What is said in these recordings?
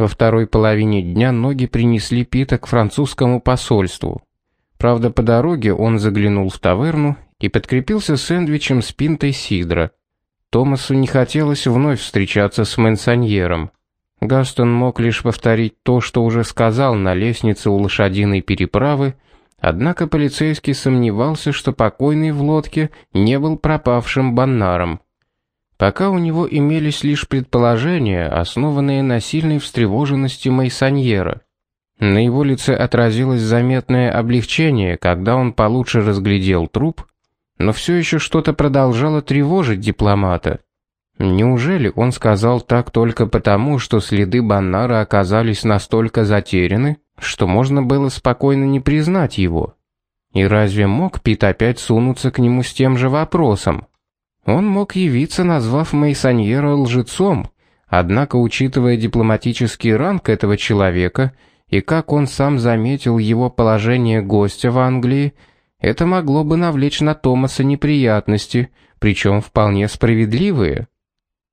Во второй половине дня ноги принесли Пита к французскому посольству. Правда, по дороге он заглянул в таверну и подкрепился сэндвичем с пинтой сидра. Томасу не хотелось вновь встречаться с Менсоньером. Гастон мог лишь повторить то, что уже сказал на лестнице у лошадиной переправы, однако полицейский сомневался, что покойный в лодке не был пропавшим баннаром. Пока у него имелись лишь предположения, основанные на сильной встревоженности Мейсоньера. На его лице отразилось заметное облегчение, когда он получше разглядел труп, но все еще что-то продолжало тревожить дипломата. Неужели он сказал так только потому, что следы Баннара оказались настолько затеряны, что можно было спокойно не признать его? И разве мог Пит опять сунуться к нему с тем же вопросом? Он мог явиться, назвав Мейсоньера лжецом, однако, учитывая дипломатический ранг этого человека и как он сам заметил его положение гостя в Англии, это могло бы навлечь на Томаса неприятности, причем вполне справедливые.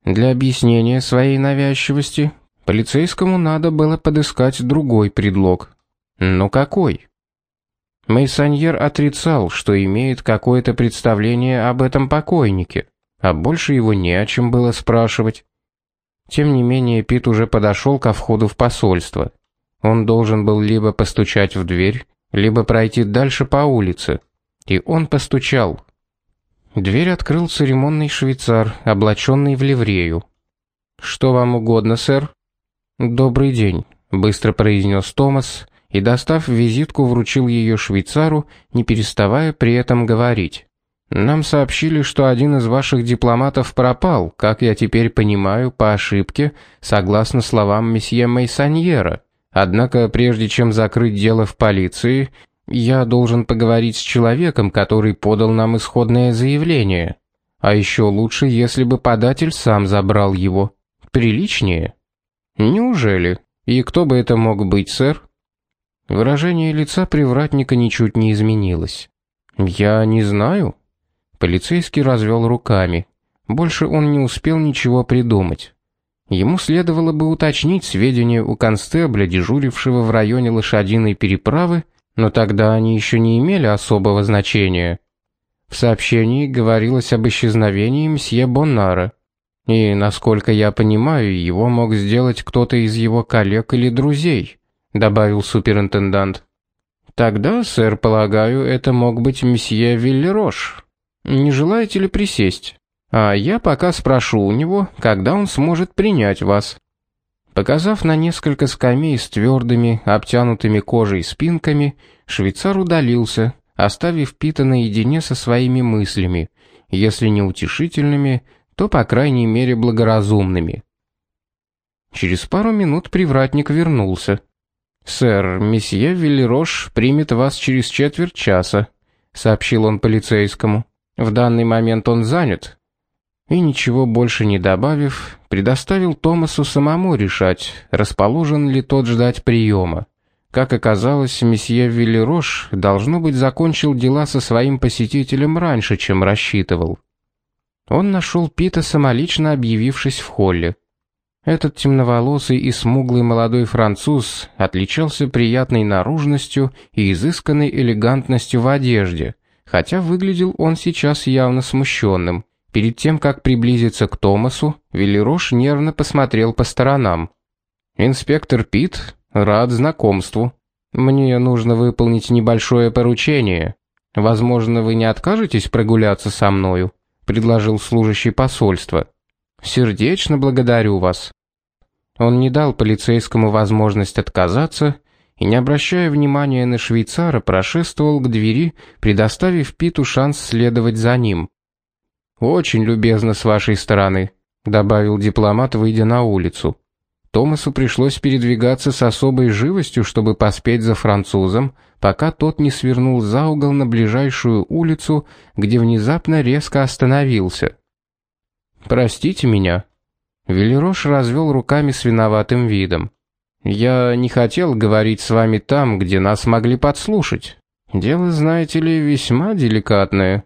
Для объяснения своей навязчивости полицейскому надо было подыскать другой предлог. Но какой? Мейсоньер отрицал, что имеет какое-то представление об этом покойнике, а больше его не о чем было спрашивать. Тем не менее, Пит уже подошел ко входу в посольство. Он должен был либо постучать в дверь, либо пройти дальше по улице. И он постучал. Дверь открыл церемонный швейцар, облаченный в ливрею. «Что вам угодно, сэр?» «Добрый день», — быстро произнес Томас, и, достав визитку, вручил ее швейцару, не переставая при этом говорить. «Нам сообщили, что один из ваших дипломатов пропал, как я теперь понимаю, по ошибке, согласно словам месье Мейсоньера. Однако, прежде чем закрыть дело в полиции, я должен поговорить с человеком, который подал нам исходное заявление. А еще лучше, если бы податель сам забрал его. Приличнее? Неужели? И кто бы это мог быть, сэр? Выражение лица привратника ничуть не изменилось. Я не знаю. Полицейский развел руками. Больше он не успел ничего придумать. Ему следовало бы уточнить сведения у констебля, дежурившего в районе лошадиной переправы, но тогда они еще не имели особого значения. В сообщении говорилось об исчезновении мсье Боннара, и, насколько я понимаю, его мог сделать кто-то из его коллег или друзей, добавил суперинтендант. Тогда, сэр, полагаю, это мог быть мсье Виллерош. Не желаете ли присесть? А я пока спрошу у него, когда он сможет принять вас. Показав на несколько скамей с твердыми, обтянутыми кожей спинками, швейцар удалился, оставив Пита наедине со своими мыслями, если не утешительными, то, по крайней мере, благоразумными. Через пару минут привратник вернулся. «Сэр, месье Виллерош примет вас через четверть часа», — сообщил он полицейскому. «В данный момент он занят, и ничего больше не добавив, предоставил Томасу самому решать, расположен ли тот ждать приема. Как оказалось, месье Виллерош, должно быть, закончил дела со своим посетителем раньше, чем рассчитывал. Он нашел Пита, самолично объявившись в холле. Этот темноволосый и смуглый молодой француз отличался приятной наружностью и изысканной элегантностью в одежде, хотя выглядел он сейчас явно смущенным. Перед тем, как приблизиться к Томасу, Велерош нервно посмотрел по сторонам. «Инспектор Пит, рад знакомству. Мне нужно выполнить небольшое поручение. Возможно, вы не откажетесь прогуляться со мною?» — предложил служащий посольства. «Сердечно благодарю вас». Он не дал полицейскому возможность отказаться и, не обращая внимания на швейцара, прошествовал к двери, предоставив Питу шанс следовать за ним. «Очень любезно с вашей стороны», — добавил дипломат, выйдя на улицу. Томасу пришлось передвигаться с особой живостью, чтобы поспеть за французом, пока тот не свернул за угол на ближайшую улицу, где внезапно резко остановился. «Простите меня». Велерош развел руками с виноватым видом. «Я не хотел говорить с вами там, где нас могли подслушать. Дело, знаете ли, весьма деликатное».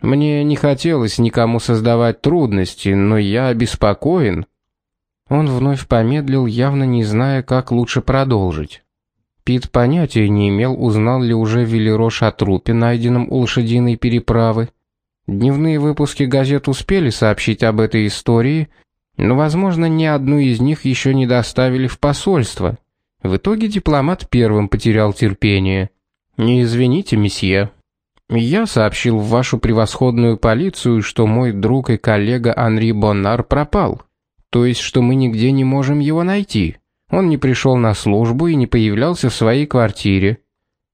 Мне не хотелось никому создавать трудности, но я обеспокоен. Он вновь помедлил, явно не зная, как лучше продолжить. Пит понятия не имел, узнал ли уже Велерош о трупе, найденном у лошадиной переправы. Дневные выпуски газет успели сообщить об этой истории, но, возможно, ни одну из них еще не доставили в посольство. В итоге дипломат первым потерял терпение. «Не извините, месье. Я сообщил в вашу превосходную полицию, что мой друг и коллега Анри Боннар пропал. То есть, что мы нигде не можем его найти. Он не пришел на службу и не появлялся в своей квартире.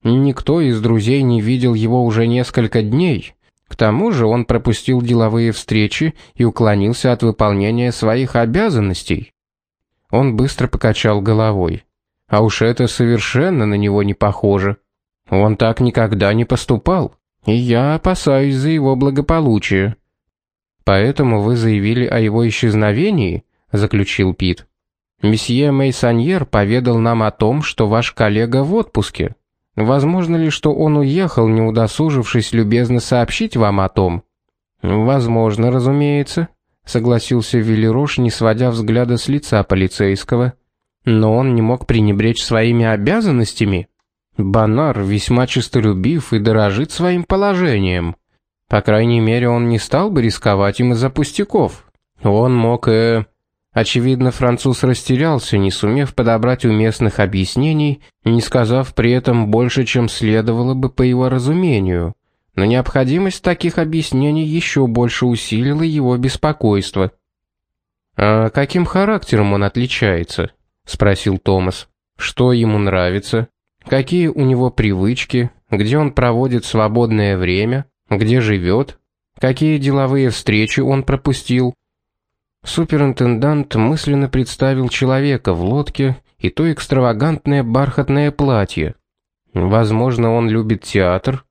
Никто из друзей не видел его уже несколько дней. К тому же он пропустил деловые встречи и уклонился от выполнения своих обязанностей. Он быстро покачал головой. А уж это совершенно на него не похоже. Он так никогда не поступал, и я опасаюсь за его благополучие. Поэтому вы заявили о его исчезновении, заключил Пит. Месье Мейсоньер поведал нам о том, что ваш коллега в отпуске. Возможно ли, что он уехал, не удосужившись любезно сообщить вам о том? Возможно, разумеется, согласился Велерош, не сводя взгляда с лица полицейского. Но он не мог пренебречь своими обязанностями. Банар весьма честолюбив и дорожит своим положением. По крайней мере, он не стал бы рисковать им из-за пустяков. Он мог, э... Очевидно, француз растерялся, не сумев подобрать уместных объяснений, не сказав при этом больше, чем следовало бы по его разумению. Но необходимость таких объяснений еще больше усилила его беспокойство. «А каким характером он отличается?» — спросил Томас. «Что ему нравится? Какие у него привычки? Где он проводит свободное время? Где живет? Какие деловые встречи он пропустил?» Суперинтендант мысленно представил человека в лодке и то экстравагантное бархатное платье. Возможно, он любит театр.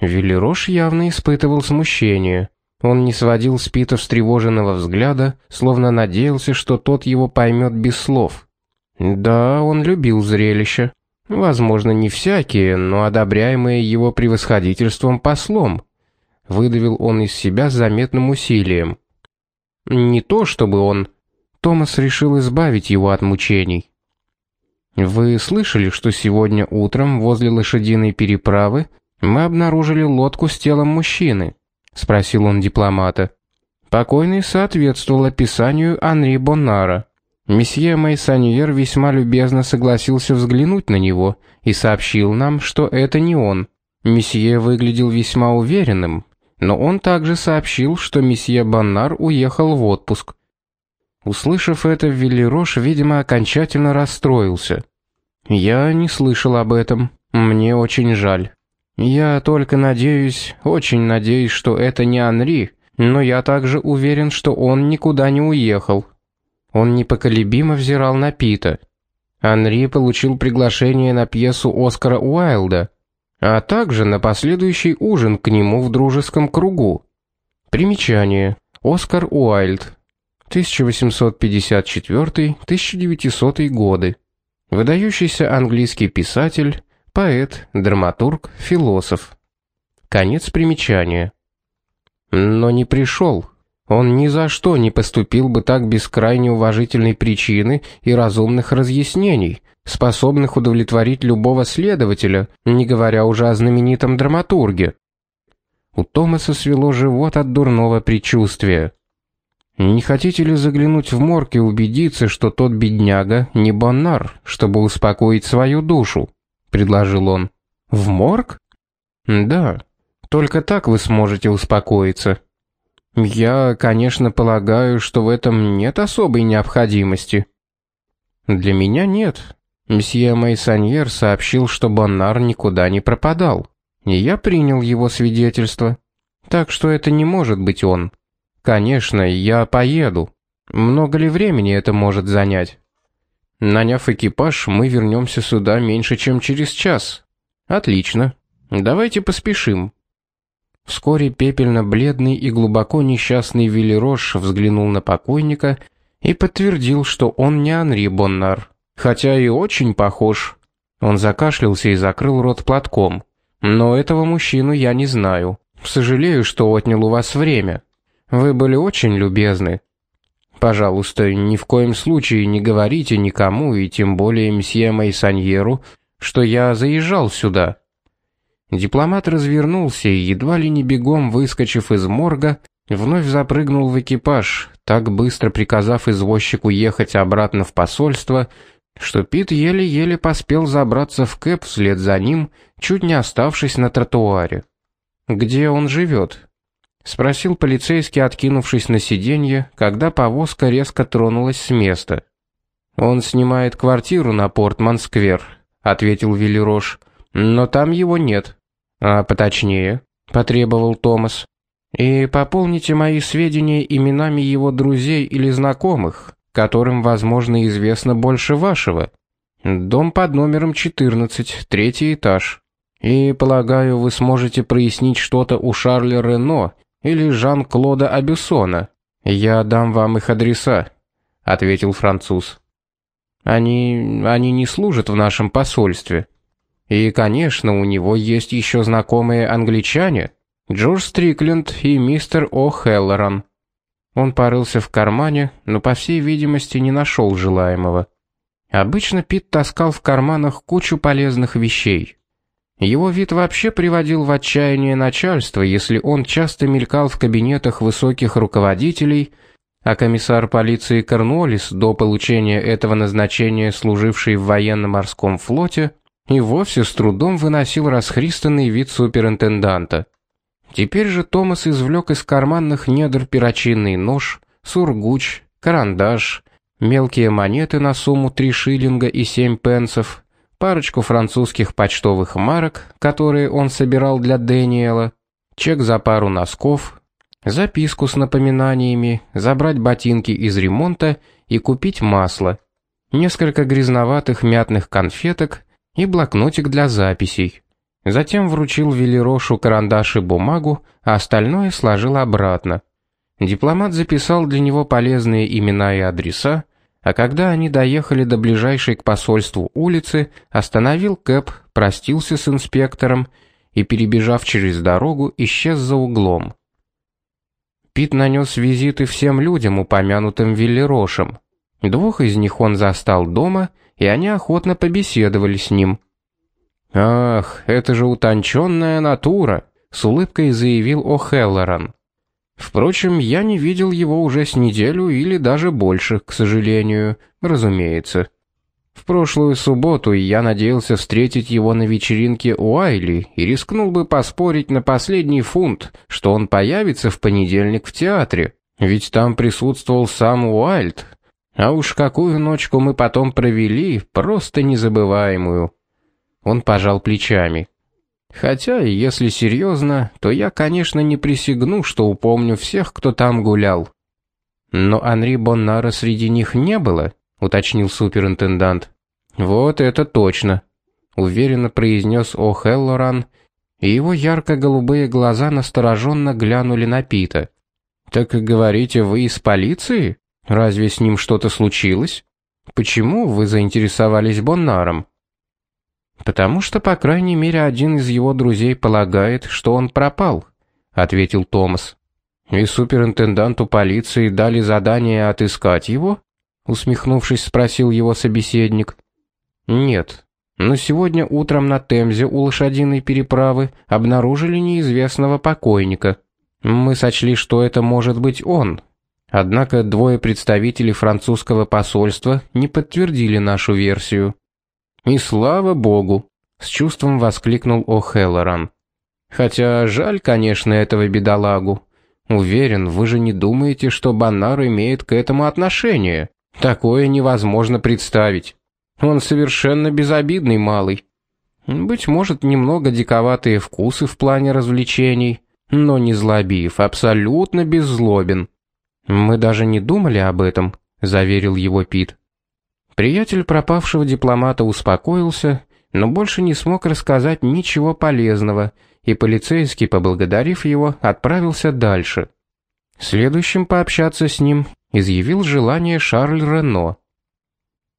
Велерош явно испытывал смущение. Он не сводил с Пита встревоженного взгляда, словно надеялся, что тот его поймет без слов. Да, он любил зрелище. Возможно, не всякие, но одобряемые его превосходительством послом. Выдавил он из себя заметным усилием. Не то чтобы он... Томас решил избавить его от мучений. Вы слышали, что сегодня утром возле лошадиной переправы мы обнаружили лодку с телом мужчины? спросил он дипломата. Покойный соответствовал описанию Анри Боннара. Месье Мейсоньер весьма любезно согласился взглянуть на него и сообщил нам, что это не он. Месье выглядел весьма уверенным, но он также сообщил, что месье Баннар уехал в отпуск. Услышав это, Велерош, видимо, окончательно расстроился. Я не слышал об этом. Мне очень жаль. Я только надеюсь, очень надеюсь, что это не Анри, но я также уверен, что он никуда не уехал. Он непоколебимо взирал на Пита. Анри получил приглашение на пьесу Оскара Уайлда, а также на последующий ужин к нему в дружеском кругу. Примечание. Оскар Уайльд. 1854-1900 годы. Выдающийся английский писатель, поэт, драматург, философ. Конец примечания. Но не пришел. Он ни за что не поступил бы так без крайне уважительной причины и разумных разъяснений, способных удовлетворить любого следователя, не говоря уже о знаменитом драматурге. У Томаса свело живот от дурного предчувствия. Не хотите ли заглянуть в морг и убедиться, что тот бедняга не Боннар, чтобы успокоить свою душу, предложил он. В морг? Да. Только так вы сможете успокоиться. Я, конечно, полагаю, что в этом нет особой необходимости. Для меня нет, Месье Мейсоньер сообщил, что Боннар никуда не пропадал, и я принял его свидетельство. Так что это не может быть он. Конечно, я поеду. Много ли времени это может занять? Наняв экипаж, мы вернемся сюда меньше, чем через час. Отлично. Давайте поспешим. Вскоре пепельно-бледный и глубоко несчастный Велерош взглянул на покойника и подтвердил, что он не Анри Боннар хотя и очень похож. Он закашлялся и закрыл рот платком. Но этого мужчину я не знаю. Сожалею, что отнял у вас время. Вы были очень любезны. Пожалуйста, ни в коем случае не говорите никому и тем более мсье Майсаньеру, что я заезжал сюда. Дипломат развернулся и едва ли не бегом выскочив из морга, вновь запрыгнул в экипаж, так быстро приказав извозчику ехать обратно в посольство, что Пит еле-еле поспел забраться в кэп вслед за ним, чуть не оставшись на тротуаре. Где он живет? спросил полицейский, откинувшись на сиденье, когда повозка резко тронулась с места. Он снимает квартиру на Портман-сквер, ответил Велирош. Но там его нет. А поточнее, потребовал Томас. И пополните мои сведения именами его друзей или знакомых, которым, возможно, известно больше вашего. Дом под номером 14, третий этаж. И, полагаю, вы сможете прояснить что-то у Шарля Рено или Жан-Клода Абюсона. Я дам вам их адреса, ответил француз. Они они не служат в нашем посольстве. И, конечно, у него есть еще знакомые англичане, Джордж Стрикленд и мистер О'Хеллоран. Он порылся в кармане, но по всей видимости не нашел желаемого. Обычно Пит таскал в карманах кучу полезных вещей. Его вид вообще приводил в отчаяние начальство, если он часто мелькал в кабинетах высоких руководителей, а комиссар полиции Корнуоллис, до получения этого назначения служивший в военно-морском флоте, и вовсе с трудом выносил расхристанный вид суперинтенданта. Теперь же Томас извлек из карманных недр перочинный нож, сургуч, карандаш, мелкие монеты на сумму 3 шиллинга и 7 пенсов, парочку французских почтовых марок, которые он собирал для Дэниела, чек за пару носков, записку с напоминаниями, забрать ботинки из ремонта и купить масло, несколько грязноватых мятных конфеток и блокнотик для записей. Затем вручил Велирошу карандаш и бумагу, а остальное сложил обратно. Дипломат записал для него полезные имена и адреса, а когда они доехали до ближайшей к посольству улицы, остановил кэп, простился с инспектором и, перебежав через дорогу, исчез за углом. Пит нанес визиты всем людям, упомянутым Велирошем. Двух из них он застал дома, и они охотно побеседовали с ним. «Ах, это же утонченная натура», — с улыбкой заявил О'Хеллоран. «Впрочем, я не видел его уже с неделю или даже больше, к сожалению, разумеется. В прошлую субботу я надеялся встретить его на вечеринке у Айли и рискнул бы поспорить на последний фунт, что он появится в понедельник в театре, ведь там присутствовал сам Уайльд. А уж какую ночку мы потом провели, просто незабываемую». Он пожал плечами. Хотя, если серьезно, то я, конечно, не присягну, что упомню всех, кто там гулял. Но Анри Боннара среди них не было, уточнил суперинтендант. Вот это точно, уверенно произнес О'Хеллоран, и его ярко-голубые глаза настороженно глянули на Пита. Так говорите, вы из полиции? Разве с ним что-то случилось? Почему вы заинтересовались Боннаром? Потому что, по крайней мере, один из его друзей полагает, что он пропал, ответил Томас. И суперинтенданту полиции дали задание отыскать его? усмехнувшись, спросил его собеседник. Нет. Но сегодня утром на Темзе у лошадиной переправы обнаружили неизвестного покойника. Мы сочли, что это может быть он. Однако двое представителей французского посольства не подтвердили нашу версию. И слава богу, с чувством воскликнул О'Хеллоран. Хотя жаль, конечно, этого бедолагу. Уверен, вы же не думаете, что Баннар имеет к этому отношение. Такое невозможно представить. Он совершенно безобидный малый. Быть может, немного диковатые вкусы в плане развлечений, но не злобив, абсолютно беззлобен. Мы даже не думали об этом, заверил его Пит. Приятель пропавшего дипломата успокоился, но больше не смог рассказать ничего полезного, и полицейский, поблагодарив его, отправился дальше. Следующим пообщаться с ним изъявил желание Шарль Рено.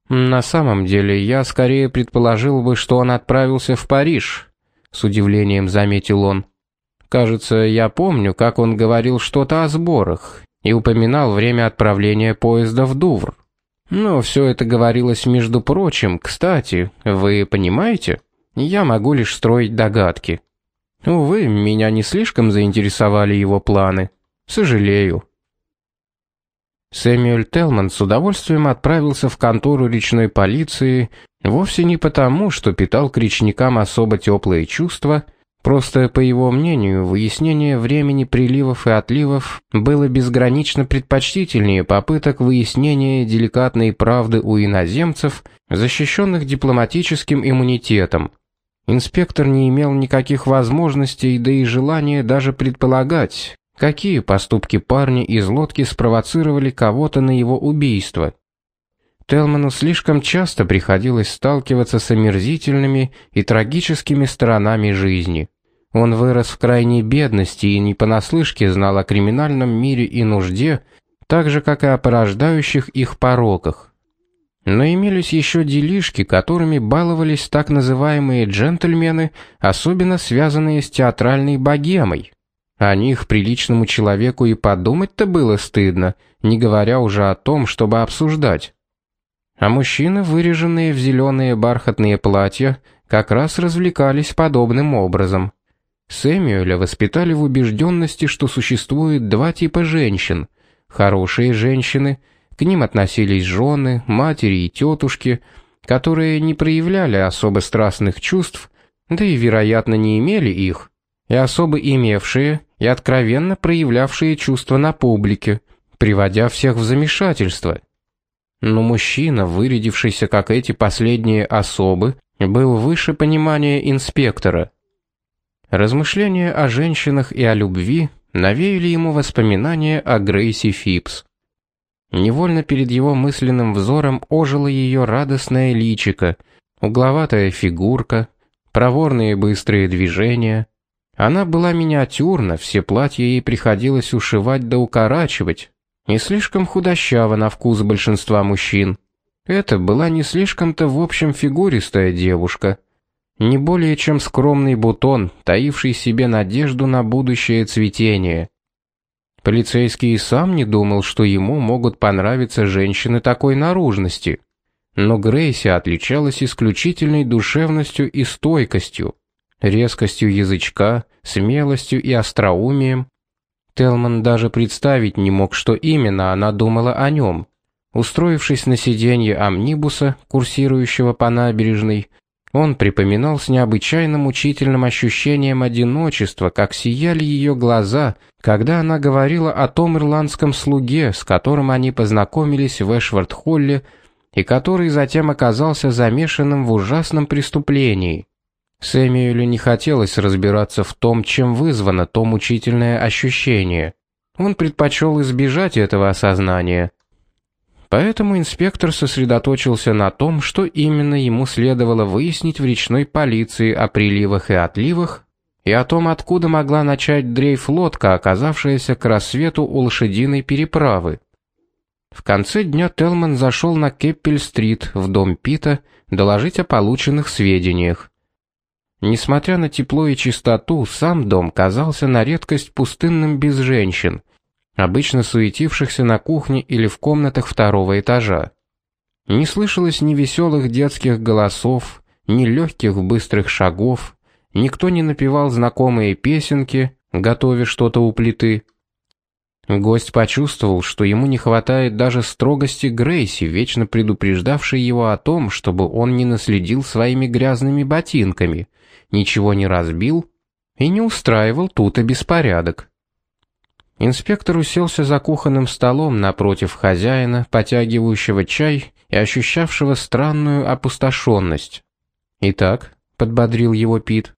На самом деле, я скорее предположил бы, что он отправился в Париж, с удивлением заметил он. Кажется, я помню, как он говорил что-то о сборах, и упоминал время отправления поезда в Дувр. Но все это говорилось между прочим. Кстати, вы понимаете? Я могу лишь строить догадки. Увы, меня не слишком заинтересовали его планы. Сожалею. Сэмюэль Телман с удовольствием отправился в контору речной полиции вовсе не потому, что питал к речникам особо теплые чувства, просто, по его мнению, выяснение времени приливов и отливов было безгранично предпочтительнее попыток выяснения деликатной правды у иноземцев, защищенных дипломатическим иммунитетом. Инспектор не имел никаких возможностей, да и желания даже предполагать, какие поступки парня из лодки спровоцировали кого-то на его убийство. Телману слишком часто приходилось сталкиваться с омерзительными и трагическими сторонами жизни. Он вырос в крайней бедности и не понаслышке знал о криминальном мире и нужде, так же как и о порождающих их пороках. Но имелись еще делишки, которыми баловались так называемые джентльмены, особенно связанные с театральной богемой. О них приличному человеку и подумать-то было стыдно, не говоря уже о том, чтобы обсуждать. А мужчины, выреженные в зеленые бархатные платья, как раз развлекались подобным образом. Сэмюэля воспитали в убежденности, что существует два типа женщин: хорошие женщины к ним относились жены, матери и тетушки, которые не проявляли особо страстных чувств, да и, вероятно, не имели их, и особо имевшие и откровенно проявлявшие чувства на публике, приводя всех в замешательство. Но мужчина, вырядившийся как эти последние особы, был выше понимания инспектора. Размышления о женщинах и о любви навеяли ему воспоминания о Грейси Фипс. Невольно перед его мысленным взором ожило ее радостное личико, угловатая фигурка, проворные быстрые движения. Она была миниатюрна, все платья ей приходилось ушивать да укорачивать, не слишком худощава на вкус большинства мужчин. Это была не слишком-то в общем фигуристая девушка, не более чем скромный бутон, таивший себе надежду на будущее цветение. Полицейский и сам не думал, что ему могут понравиться женщины такой наружности. Но Грейси отличалась исключительной душевностью и стойкостью, резкостью язычка, смелостью и остроумием. Телман даже представить не мог, что именно она думала о нем. Устроившись на сиденье амнибуса, курсирующего по набережной, он припоминал с необычайно мучительным ощущением одиночества, как сияли ее глаза, когда она говорила о том ирландском слуге, с которым они познакомились в Эшвард-Холле, и который затем оказался замешанным в ужасном преступлении. Сэмюэлю не хотелось разбираться в том, чем вызвано то мучительное ощущение. Он предпочел избежать этого осознания. Поэтому инспектор сосредоточился на том, что именно ему следовало выяснить в речной полиции о приливах и отливах и о том, откуда могла начать дрейф лодка, оказавшаяся к рассвету у лошадиной переправы. В конце дня Телман зашел на Кеппель-стрит в дом Пита доложить о полученных сведениях. Несмотря на тепло и чистоту, сам дом казался на редкость пустынным без женщин, обычно суетившихся на кухне или в комнатах второго этажа. Не слышалось ни веселых детских голосов, ни легких быстрых шагов, никто не напевал знакомые песенки, готовя что-то у плиты. Гость почувствовал, что ему не хватает даже строгости Грейси, вечно предупреждавшей его о том, чтобы он не наследил своими грязными ботинками, ничего не разбил и не устраивал тут и беспорядок. Инспектор уселся за кухонным столом напротив хозяина, потягивающего чай и ощущавшего странную опустошенность. «Итак», — подбодрил его Пит.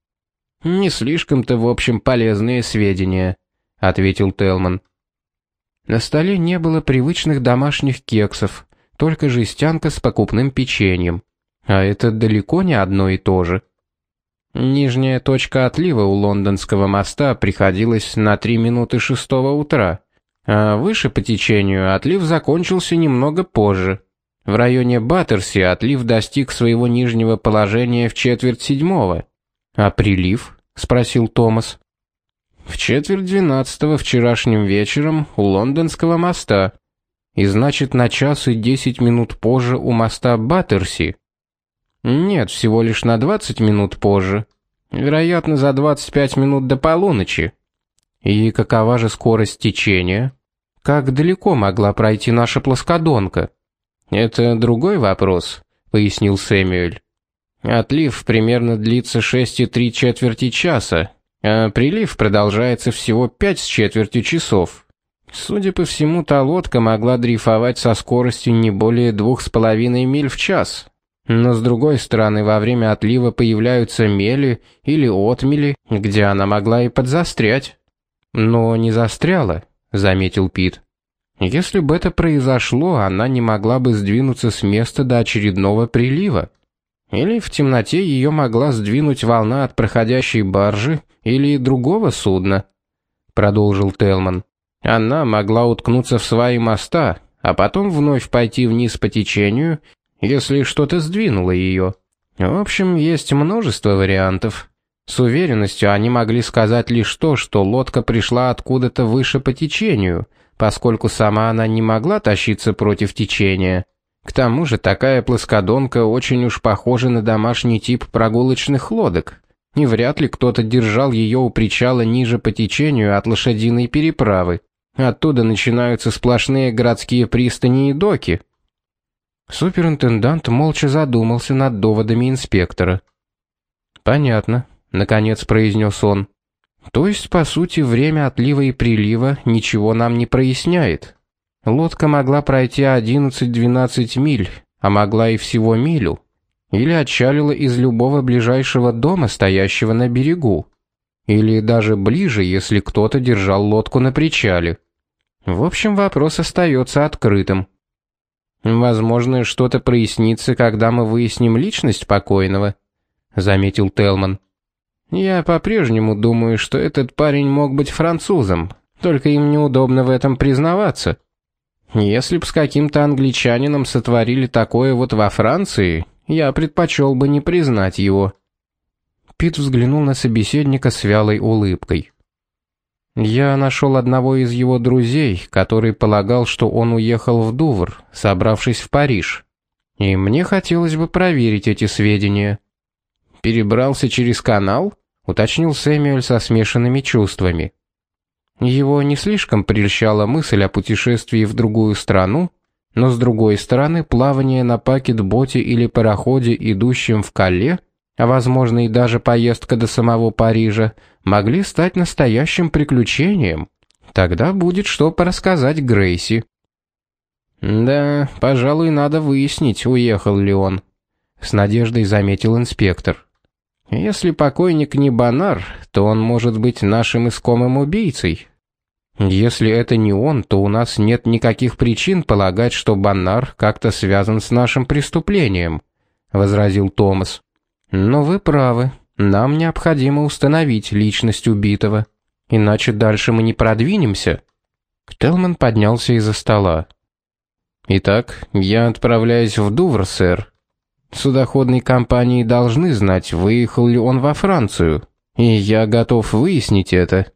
«Не слишком-то, в общем, полезные сведения», — ответил Телман. На столе не было привычных домашних кексов, только жестянка с покупным печеньем. А это далеко не одно и то же. Нижняя точка отлива у лондонского моста приходилась на 3 минуты шестого утра, а выше по течению отлив закончился немного позже. В районе Баттерси отлив достиг своего нижнего положения в четверть седьмого. А прилив? спросил Томас. В четверть двенадцатого вчерашним вечером у лондонского моста. И значит, на час и десять минут позже у моста Баттерси. Нет, всего лишь на двадцать минут позже. Вероятно, за двадцать пять минут до полуночи. И какова же скорость течения? Как далеко могла пройти наша плоскодонка? Это другой вопрос, пояснил Сэмюэль. Отлив примерно длится шесть и три четверти часа, а прилив продолжается всего пять с четвертью часов. Судя по всему, та лодка могла дрейфовать со скоростью не более двух с половиной миль в час. Но с другой стороны, во время отлива появляются мели или отмели, где она могла и подзастрять. Но не застряла, заметил Пит. Если бы это произошло, она не могла бы сдвинуться с места до очередного прилива. Или в темноте ее могла сдвинуть волна от проходящей баржи или другого судна, продолжил Телман. Она могла уткнуться в свои моста, а потом вновь пойти вниз по течению, если что-то сдвинуло ее. В общем, есть множество вариантов. С уверенностью они могли сказать лишь то, что лодка пришла откуда-то выше по течению, поскольку сама она не могла тащиться против течения. К тому же такая плоскодонка очень уж похожа на домашний тип прогулочных лодок. И вряд ли кто-то держал ее у причала ниже по течению от лошадиной переправы. Оттуда начинаются сплошные городские пристани и доки. Суперинтендант молча задумался над доводами инспектора. Понятно, наконец произнес он. То есть, по сути, время отлива и прилива ничего нам не проясняет. Лодка могла пройти 11-12 миль, а могла и всего милю, или отчалила из любого ближайшего дома, стоящего на берегу, или даже ближе, если кто-то держал лодку на причале. В общем, вопрос остается открытым. Возможно, что-то прояснится, когда мы выясним личность покойного, заметил Телман. Я по-прежнему думаю, что этот парень мог быть французом, только им неудобно в этом признаваться. Если б с каким-то англичанином сотворили такое вот во Франции, я предпочел бы не признать его. Пит взглянул на собеседника с вялой улыбкой. Я нашел одного из его друзей, который полагал, что он уехал в Дувр, собравшись в Париж. И мне хотелось бы проверить эти сведения. Перебрался через канал, уточнил Сэмюэль со смешанными чувствами. Его не слишком прельщала мысль о путешествии в другую страну, но с другой стороны, плавание на пакет-боте или пароходе, идущем в Кале, а возможно и даже поездка до самого Парижа, могли стать настоящим приключением. Тогда будет что порассказать Грейси. Да, пожалуй, надо выяснить, уехал ли он, с надеждой заметил инспектор. Если покойник не Банар, то он может быть нашим искомым убийцей. Если это не он, то у нас нет никаких причин полагать, что Банар как-то связан с нашим преступлением, возразил Томас. Но вы правы. Нам необходимо установить личность убитого, иначе дальше мы не продвинемся. Телман поднялся из-за стола. Итак, я отправляюсь в Дувр, сэр. Судоходные компании должны знать, выехал ли он во Францию, и я готов выяснить это.